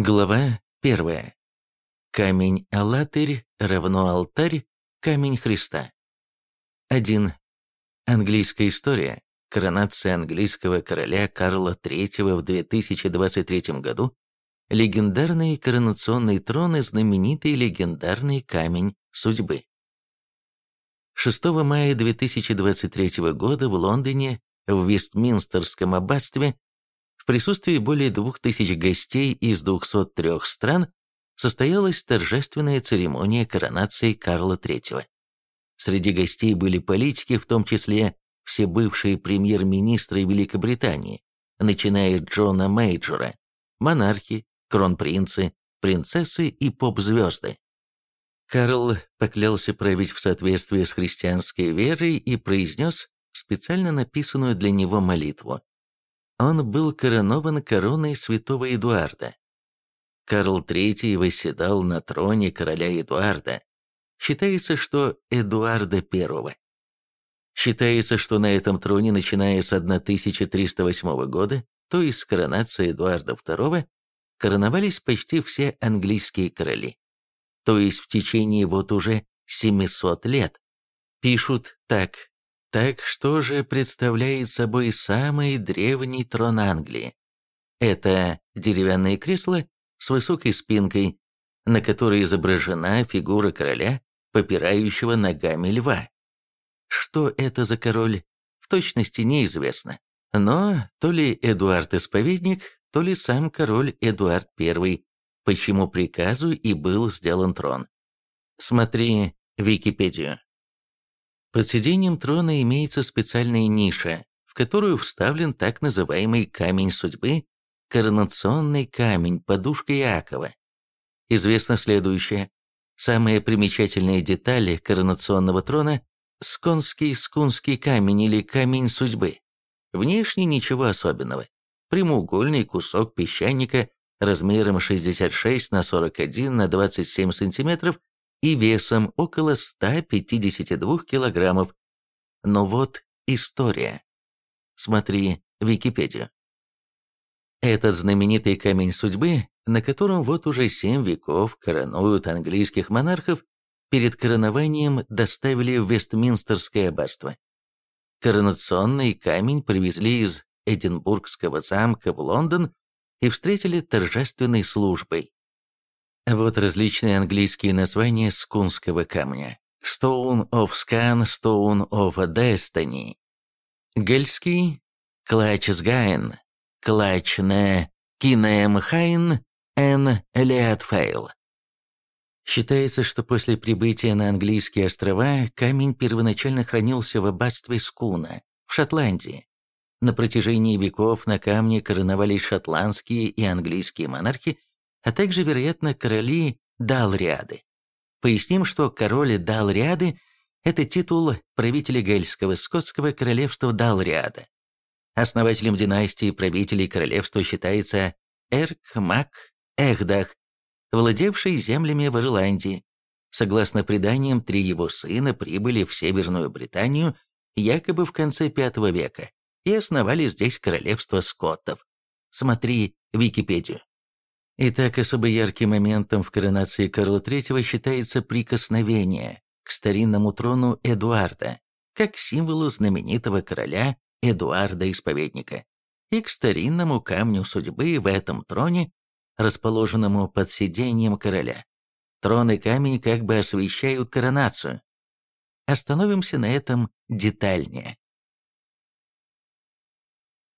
Глава 1. Камень-алатырь равно алтарь, камень Христа. 1. Английская история. Коронация английского короля Карла III в 2023 году. Легендарный коронационный трон и знаменитый легендарный камень судьбы. 6 мая 2023 года в Лондоне, в Вестминстерском аббатстве, присутствии более двух тысяч гостей из 203 стран состоялась торжественная церемония коронации Карла III. Среди гостей были политики, в том числе все бывшие премьер-министры Великобритании, начиная от Джона Мейджора, монархи, кронпринцы, принцессы и поп-звезды. Карл поклялся править в соответствии с христианской верой и произнес специально написанную для него молитву он был коронован короной святого Эдуарда. Карл III восседал на троне короля Эдуарда. Считается, что Эдуарда I. Считается, что на этом троне, начиная с 1308 года, то есть с коронации Эдуарда II, короновались почти все английские короли. То есть в течение вот уже 700 лет. Пишут так так что же представляет собой самый древний трон Англии? Это деревянное кресло с высокой спинкой, на которой изображена фигура короля, попирающего ногами льва. Что это за король, в точности неизвестно. Но то ли Эдуард Исповедник, то ли сам король Эдуард I, по чему приказу и был сделан трон. Смотри Википедию. Под сиденьем трона имеется специальная ниша, в которую вставлен так называемый камень судьбы, коронационный камень, подушка Иакова. Известно следующее. Самая примечательная деталь коронационного трона – сконский скунский камень или камень судьбы. Внешне ничего особенного. Прямоугольный кусок песчаника размером 66 на 41 на 27 сантиметров и весом около 152 килограммов. Но вот история. Смотри Википедию. Этот знаменитый камень судьбы, на котором вот уже семь веков коронуют английских монархов, перед коронованием доставили в Вестминстерское аббатство. Коронационный камень привезли из Эдинбургского замка в Лондон и встретили торжественной службой. Вот различные английские названия скунского камня. Stone of Scone, Stone of Destiny. Гэльский Clach Sgàin, Clach na Cinneamhain, An Leac Fàil. Считается, что после прибытия на английские острова камень первоначально хранился в аббатстве Скуна, в Шотландии. На протяжении веков на камне короновались шотландские и английские монархи, а также, вероятно, короли Далриады. Поясним, что король Далриады – это титул правителя Гельского скотского королевства Далриада. Основателем династии правителей королевства считается Эркмак Эхдах, владевший землями в Ирландии. Согласно преданиям, три его сына прибыли в Северную Британию якобы в конце V века и основали здесь королевство скоттов. Смотри Википедию. Итак, особо ярким моментом в коронации Карла III считается прикосновение к старинному трону Эдуарда, как символу знаменитого короля Эдуарда Исповедника, и к старинному камню судьбы в этом троне, расположенному под сиденьем короля. Трон и камень как бы освещают коронацию. Остановимся на этом детальнее.